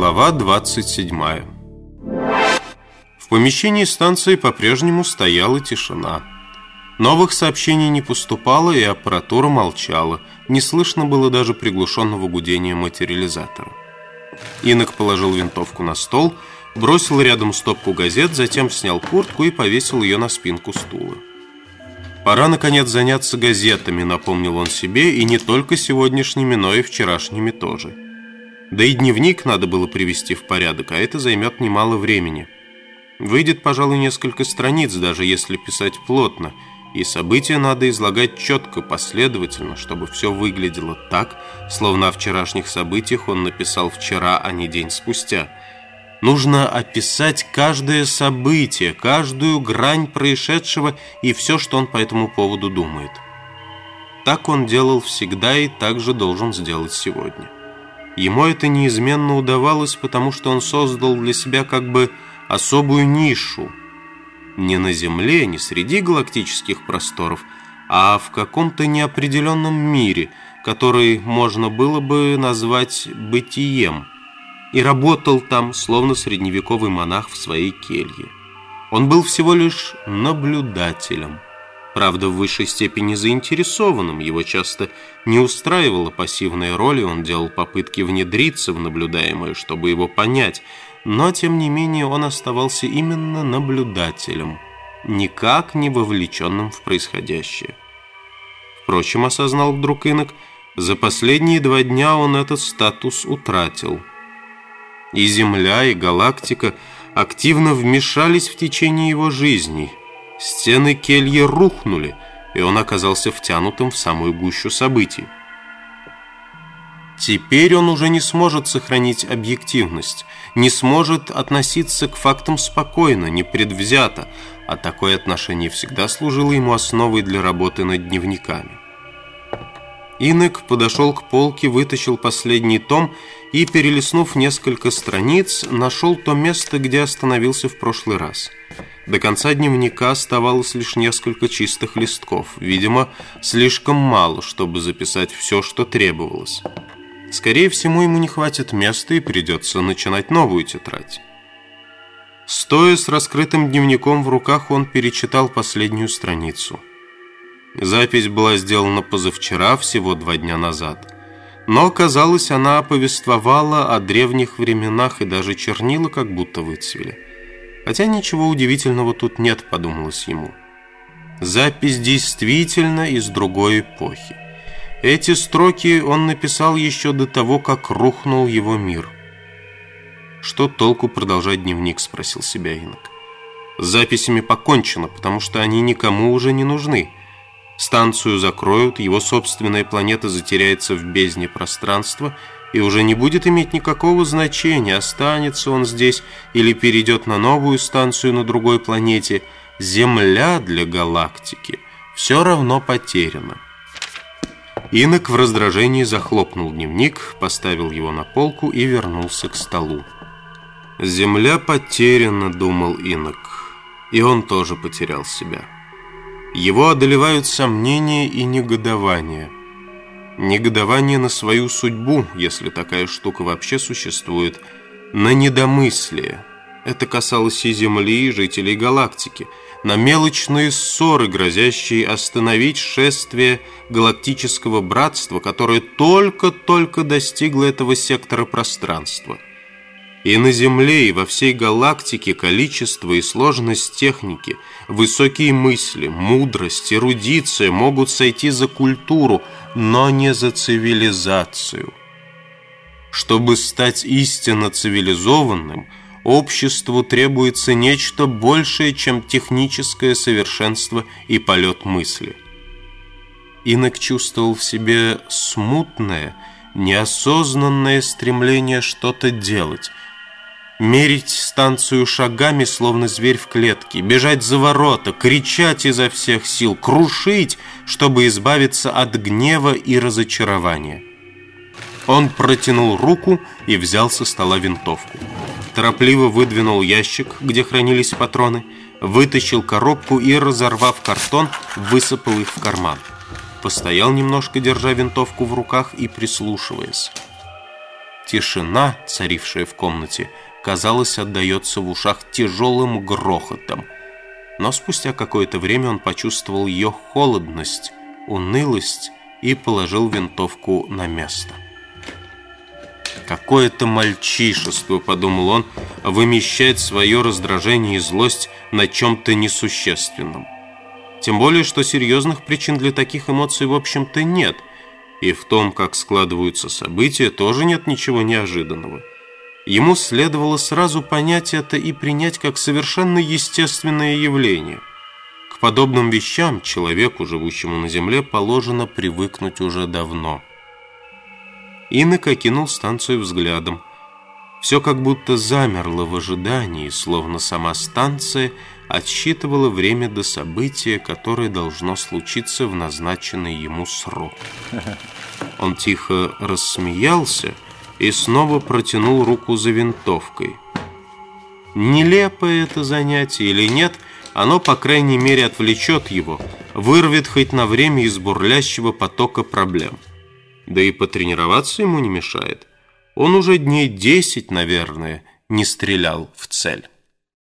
Глава 27 В помещении станции по-прежнему стояла тишина. Новых сообщений не поступало, и аппаратура молчала. Не слышно было даже приглушенного гудения материализатора. Инок положил винтовку на стол, бросил рядом стопку газет, затем снял куртку и повесил ее на спинку стула. «Пора, наконец, заняться газетами», — напомнил он себе, и не только сегодняшними, но и вчерашними тоже. Да и дневник надо было привести в порядок, а это займет немало времени. Выйдет, пожалуй, несколько страниц, даже если писать плотно, и события надо излагать четко, последовательно, чтобы все выглядело так, словно о вчерашних событиях он написал вчера, а не день спустя – Нужно описать каждое событие, каждую грань происшедшего и все, что он по этому поводу думает. Так он делал всегда и так же должен сделать сегодня. Ему это неизменно удавалось, потому что он создал для себя как бы особую нишу. Не на Земле, не среди галактических просторов, а в каком-то неопределенном мире, который можно было бы назвать бытием – и работал там, словно средневековый монах в своей келье. Он был всего лишь наблюдателем. Правда, в высшей степени заинтересованным. Его часто не устраивала пассивная роль, и он делал попытки внедриться в наблюдаемое, чтобы его понять. Но, тем не менее, он оставался именно наблюдателем, никак не вовлеченным в происходящее. Впрочем, осознал вдруг инок, за последние два дня он этот статус утратил – и Земля, и галактика активно вмешались в течение его жизни. Стены кельи рухнули, и он оказался втянутым в самую гущу событий. Теперь он уже не сможет сохранить объективность, не сможет относиться к фактам спокойно, непредвзято, а такое отношение всегда служило ему основой для работы над дневниками. Инек подошел к полке, вытащил последний том и, перелистнув несколько страниц, нашел то место, где остановился в прошлый раз. До конца дневника оставалось лишь несколько чистых листков, видимо, слишком мало, чтобы записать все, что требовалось. Скорее всего, ему не хватит места и придется начинать новую тетрадь. Стоя с раскрытым дневником в руках, он перечитал последнюю страницу – Запись была сделана позавчера, всего два дня назад. Но, казалось, она повествовала о древних временах и даже чернила как будто выцвели. Хотя ничего удивительного тут нет, подумалось ему. Запись действительно из другой эпохи. Эти строки он написал еще до того, как рухнул его мир. «Что толку продолжать дневник?» – спросил себя Инок. «С записями покончено, потому что они никому уже не нужны». Станцию закроют, его собственная планета затеряется в бездне пространства и уже не будет иметь никакого значения, останется он здесь или перейдет на новую станцию на другой планете. Земля для галактики все равно потеряна. Инок в раздражении захлопнул дневник, поставил его на полку и вернулся к столу. «Земля потеряна», — думал Инок, и он тоже потерял себя. Его одолевают сомнения и негодование. Негодование на свою судьбу, если такая штука вообще существует, на недомыслие. Это касалось и Земли, и жителей галактики, на мелочные ссоры, грозящие остановить шествие галактического братства, которое только-только достигло этого сектора пространства – и на Земле, и во всей галактике количество и сложность техники, высокие мысли, мудрость, эрудиция могут сойти за культуру, но не за цивилизацию. Чтобы стать истинно цивилизованным, обществу требуется нечто большее, чем техническое совершенство и полет мысли. Инок чувствовал в себе смутное, неосознанное стремление что-то делать – мерить станцию шагами, словно зверь в клетке, бежать за ворота, кричать изо всех сил, крушить, чтобы избавиться от гнева и разочарования. Он протянул руку и взял со стола винтовку. Торопливо выдвинул ящик, где хранились патроны, вытащил коробку и, разорвав картон, высыпал их в карман. Постоял немножко, держа винтовку в руках и прислушиваясь. Тишина, царившая в комнате, казалось, отдается в ушах тяжелым грохотом. Но спустя какое-то время он почувствовал ее холодность, унылость и положил винтовку на место. «Какое-то мальчишество», — подумал он, — «вымещает свое раздражение и злость на чем-то несущественном». Тем более, что серьезных причин для таких эмоций в общем-то нет, и в том, как складываются события, тоже нет ничего неожиданного. Ему следовало сразу понять это и принять как совершенно естественное явление. К подобным вещам человеку, живущему на земле, положено привыкнуть уже давно. Инок окинул станцию взглядом. Все как будто замерло в ожидании, словно сама станция отсчитывала время до события, которое должно случиться в назначенный ему срок. Он тихо рассмеялся и снова протянул руку за винтовкой. Нелепое это занятие или нет, оно, по крайней мере, отвлечет его, вырвет хоть на время из бурлящего потока проблем. Да и потренироваться ему не мешает. Он уже дней десять, наверное, не стрелял в цель.